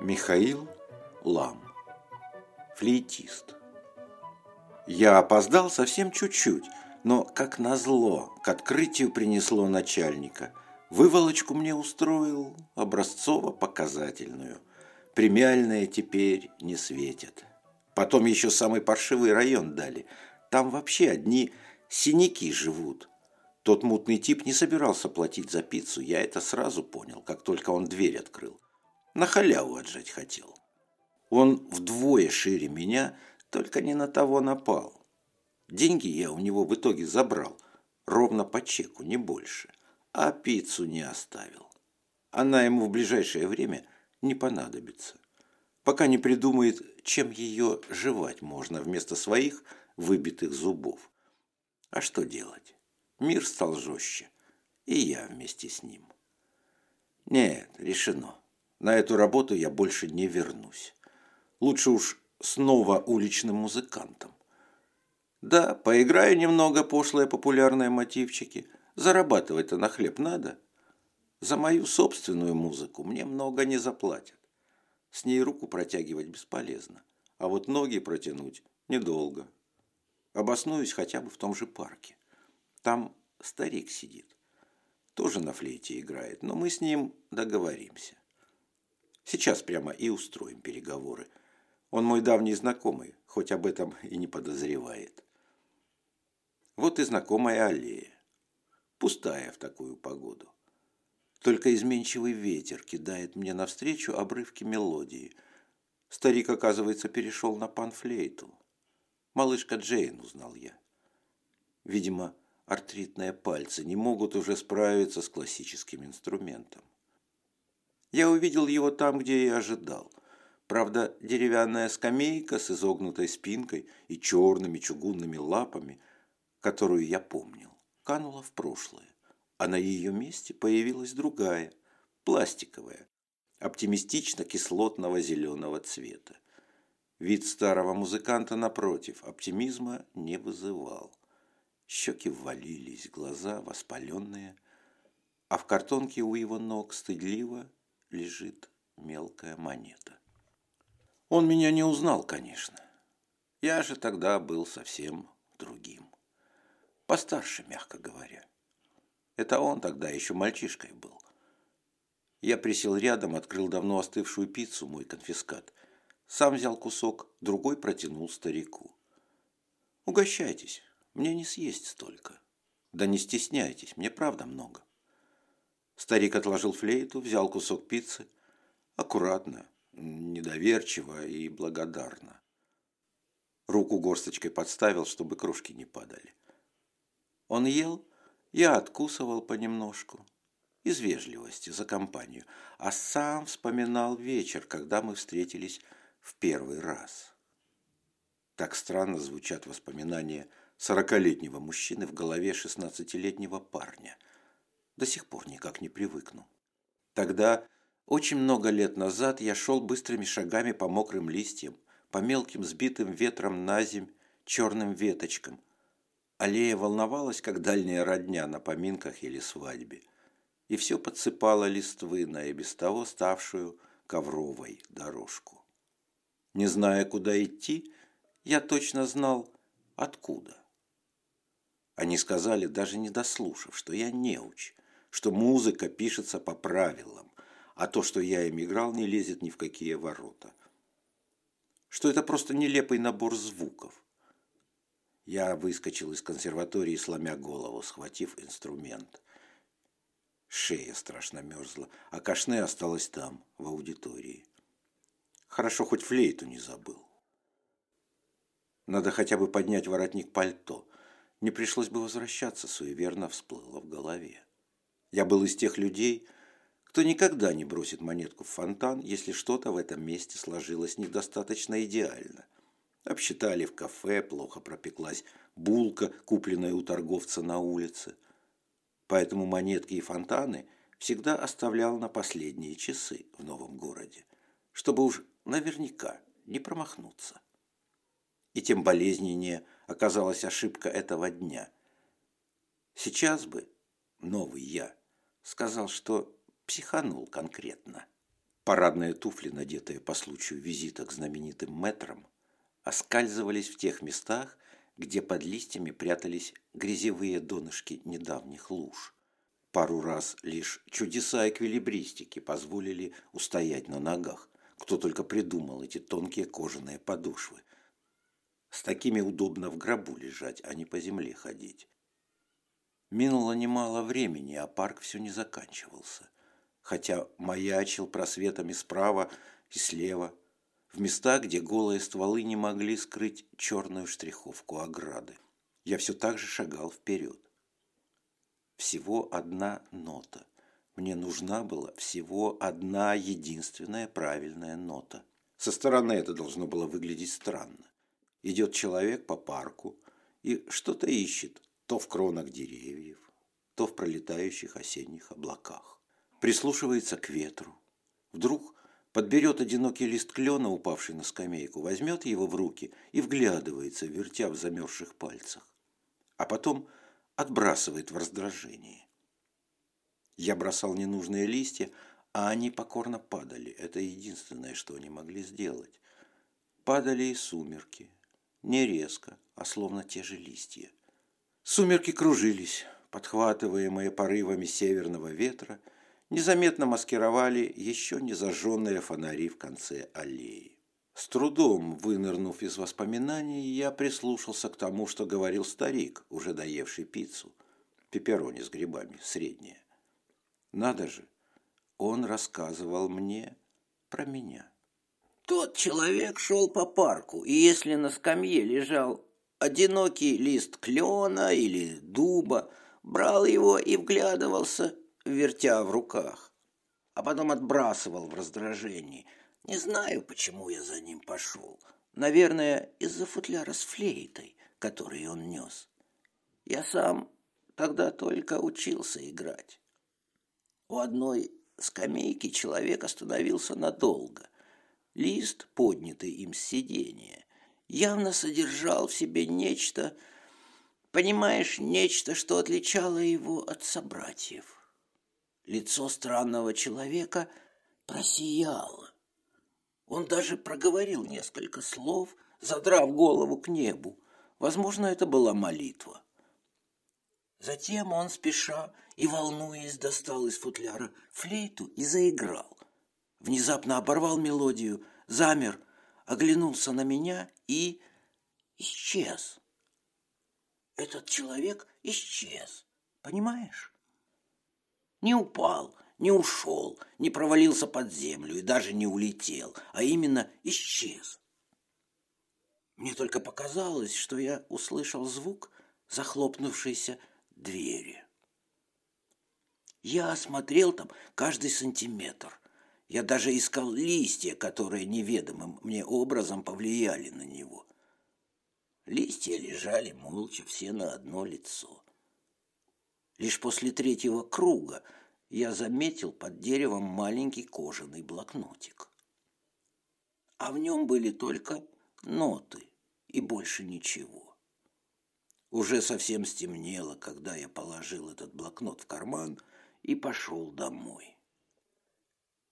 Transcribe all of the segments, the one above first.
Михаил Лам. Флейтист. Я опоздал совсем чуть-чуть, но, как назло, к открытию принесло начальника. Выволочку мне устроил образцово-показательную. Премиальные теперь не светят. Потом еще самый паршивый район дали. Там вообще одни синяки живут. Тот мутный тип не собирался платить за пиццу, я это сразу понял, как только он дверь открыл. На халяву отжать хотел. Он вдвое шире меня, только не на того напал. Деньги я у него в итоге забрал, ровно по чеку, не больше, а пиццу не оставил. Она ему в ближайшее время не понадобится, пока не придумает, чем ее жевать можно вместо своих выбитых зубов. А что делать? Мир стал жестче, и я вместе с ним. Нет, решено. На эту работу я больше не вернусь. Лучше уж снова уличным музыкантом. Да, поиграю немного пошлые популярные мотивчики. Зарабатывать-то на хлеб надо. За мою собственную музыку мне много не заплатят. С ней руку протягивать бесполезно, а вот ноги протянуть недолго. Обоснуюсь хотя бы в том же парке. Там старик сидит. Тоже на флейте играет, но мы с ним договоримся. Сейчас прямо и устроим переговоры. Он мой давний знакомый, хоть об этом и не подозревает. Вот и знакомая аллея. Пустая в такую погоду. Только изменчивый ветер кидает мне навстречу обрывки мелодии. Старик, оказывается, перешел на панфлейту. Малышка Джейн, узнал я. Видимо, артритные пальцы не могут уже справиться с классическим инструментом. Я увидел его там, где и ожидал. Правда, деревянная скамейка с изогнутой спинкой и черными чугунными лапами, которую я помнил, канула в прошлое, а на ее месте появилась другая, пластиковая, оптимистично-кислотного зеленого цвета. Вид старого музыканта, напротив, оптимизма не вызывал. Щеки ввалились, глаза воспаленные, а в картонке у его ног стыдливо лежит мелкая монета. Он меня не узнал, конечно. Я же тогда был совсем другим. Постарше, мягко говоря. Это он тогда еще мальчишкой был. Я присел рядом, открыл давно остывшую пиццу, мой конфискат. Сам взял кусок, другой протянул старику. «Угощайтесь, мне не съесть столько. Да не стесняйтесь, мне правда много». Старик отложил флейту, взял кусок пиццы. Аккуратно, недоверчиво и благодарно. Руку горсточкой подставил, чтобы кружки не падали. Он ел, я откусывал понемножку. Из вежливости, за компанию. А сам вспоминал вечер, когда мы встретились в первый раз. Так странно звучат воспоминания сорокалетнего мужчины в голове шестнадцатилетнего парня – до сих пор никак не привыкну. Тогда, очень много лет назад, я шел быстрыми шагами по мокрым листьям, по мелким сбитым ветром на земь черным веточкам. Аллея волновалась, как дальняя родня на поминках или свадьбе, и все подсыпало листвы на и без того ставшую ковровой дорожку. Не зная, куда идти, я точно знал, откуда. Они сказали, даже не дослушав, что я неуч, что музыка пишется по правилам, а то, что я им играл, не лезет ни в какие ворота. Что это просто нелепый набор звуков. Я выскочил из консерватории, сломя голову, схватив инструмент. Шея страшно мерзла, а кашне осталось там, в аудитории. Хорошо, хоть флейту не забыл. Надо хотя бы поднять воротник пальто. Не пришлось бы возвращаться, суеверно всплыло в голове. Я был из тех людей, кто никогда не бросит монетку в фонтан, если что-то в этом месте сложилось недостаточно идеально. Обсчитали в кафе, плохо пропеклась булка, купленная у торговца на улице. Поэтому монетки и фонтаны всегда оставлял на последние часы в новом городе, чтобы уж наверняка не промахнуться. И тем болезненнее оказалась ошибка этого дня. Сейчас бы новый я сказал, что психанул конкретно. Парадные туфли, надетые по случаю визита к знаменитым мэтрам, оскальзывались в тех местах, где под листьями прятались грязевые донышки недавних луж. Пару раз лишь чудеса эквилибристики позволили устоять на ногах. Кто только придумал эти тонкие кожаные подошвы. С такими удобно в гробу лежать, а не по земле ходить. Минуло немало времени, а парк все не заканчивался. Хотя маячил просветами справа и слева, в местах, где голые стволы не могли скрыть черную штриховку ограды. Я все так же шагал вперед. Всего одна нота. Мне нужна была всего одна единственная правильная нота. Со стороны это должно было выглядеть странно. Идет человек по парку и что-то ищет, то в кронах деревьев, то в пролетающих осенних облаках. Прислушивается к ветру. Вдруг подберет одинокий лист клена, упавший на скамейку, возьмет его в руки и вглядывается, вертя в замерзших пальцах. А потом отбрасывает в раздражении. Я бросал ненужные листья, а они покорно падали. Это единственное, что они могли сделать. Падали и сумерки. Не резко, а словно те же листья. Сумерки кружились, подхватываемые порывами северного ветра, незаметно маскировали еще не зажженные фонари в конце аллеи. С трудом вынырнув из воспоминаний, я прислушался к тому, что говорил старик, уже доевший пиццу. Пепперони с грибами, средняя. Надо же, он рассказывал мне про меня. Тот человек шел по парку, и если на скамье лежал одинокий лист клена или дуба, брал его и вглядывался, вертя в руках, а потом отбрасывал в раздражении. Не знаю, почему я за ним пошел. Наверное, из-за футляра с флейтой, который он нес. Я сам тогда только учился играть. У одной скамейки человек остановился надолго. Лист, поднятый им с сиденья, явно содержал в себе нечто, понимаешь, нечто, что отличало его от собратьев. Лицо странного человека просияло. Он даже проговорил несколько слов, задрав голову к небу. Возможно, это была молитва. Затем он, спеша и волнуясь, достал из футляра флейту и заиграл. Внезапно оборвал мелодию, замер, оглянулся на меня и исчез. Этот человек исчез, понимаешь? Не упал, не ушел, не провалился под землю и даже не улетел, а именно исчез. Мне только показалось, что я услышал звук захлопнувшейся двери. Я осмотрел там каждый сантиметр, я даже искал листья, которые неведомым мне образом повлияли на него. Листья лежали молча, все на одно лицо. Лишь после третьего круга я заметил под деревом маленький кожаный блокнотик. А в нем были только ноты и больше ничего. Уже совсем стемнело, когда я положил этот блокнот в карман и пошел домой.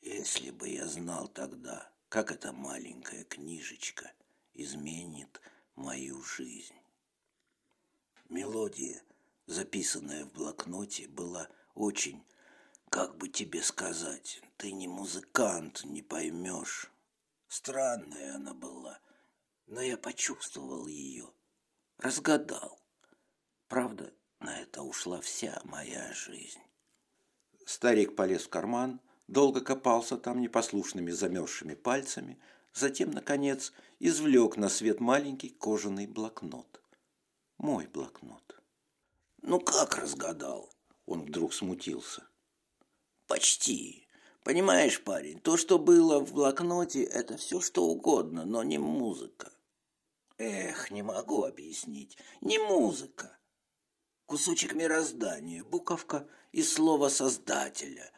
Если бы я знал тогда, как эта маленькая книжечка изменит мою жизнь. Мелодия, записанная в блокноте, была очень, как бы тебе сказать, ты не музыкант, не поймешь. Странная она была, но я почувствовал ее, разгадал. Правда, на это ушла вся моя жизнь. Старик полез в карман, долго копался там непослушными замерзшими пальцами, затем, наконец, извлек на свет маленький кожаный блокнот. Мой блокнот. «Ну как разгадал?» Он вдруг смутился. «Почти. Понимаешь, парень, то, что было в блокноте, это все что угодно, но не музыка. Эх, не могу объяснить. Не музыка. Кусочек мироздания, буковка из слова «создателя»,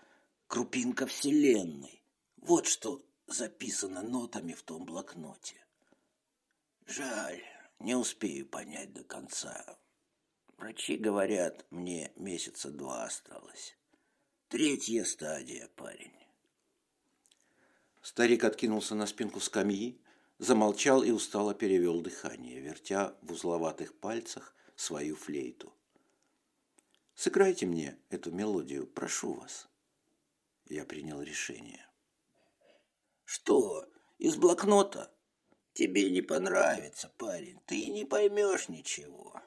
крупинка вселенной. Вот что записано нотами в том блокноте. Жаль, не успею понять до конца. Врачи говорят, мне месяца два осталось. Третья стадия, парень. Старик откинулся на спинку скамьи, замолчал и устало перевел дыхание, вертя в узловатых пальцах свою флейту. «Сыграйте мне эту мелодию, прошу вас». Я принял решение. «Что, из блокнота? Тебе не понравится, парень, ты не поймешь ничего.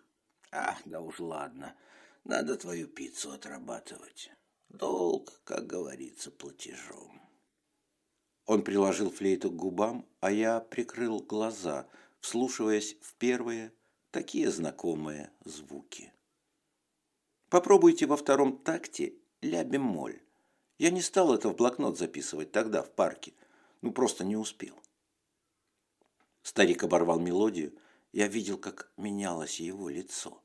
Ах, да уж ладно, надо твою пиццу отрабатывать. Долг, как говорится, платежом». Он приложил флейту к губам, а я прикрыл глаза, вслушиваясь в первые, такие знакомые звуки. Попробуйте во втором такте ля бемоль. Я не стал это в блокнот записывать тогда, в парке. Ну, просто не успел. Старик оборвал мелодию. Я видел, как менялось его лицо.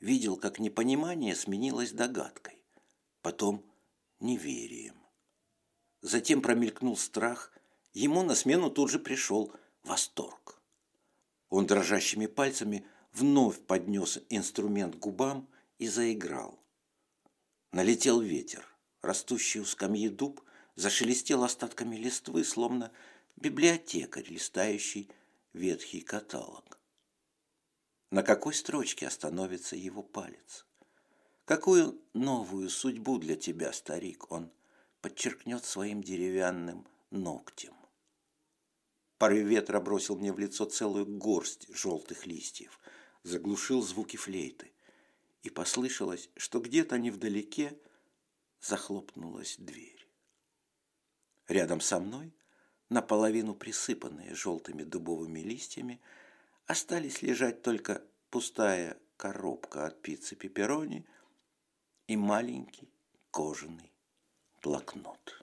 Видел, как непонимание сменилось догадкой. Потом неверием. Затем промелькнул страх. Ему на смену тут же пришел восторг. Он дрожащими пальцами вновь поднес инструмент к губам и заиграл. Налетел ветер. Растущий у скамьи дуб зашелестел остатками листвы, словно библиотекарь, листающий ветхий каталог. На какой строчке остановится его палец? Какую новую судьбу для тебя, старик, он подчеркнет своим деревянным ногтем. Порыв ветра бросил мне в лицо целую горсть желтых листьев, заглушил звуки флейты, и послышалось, что где-то невдалеке захлопнулась дверь. Рядом со мной, наполовину присыпанные желтыми дубовыми листьями, остались лежать только пустая коробка от пиццы пепперони и маленький кожаный блокнот.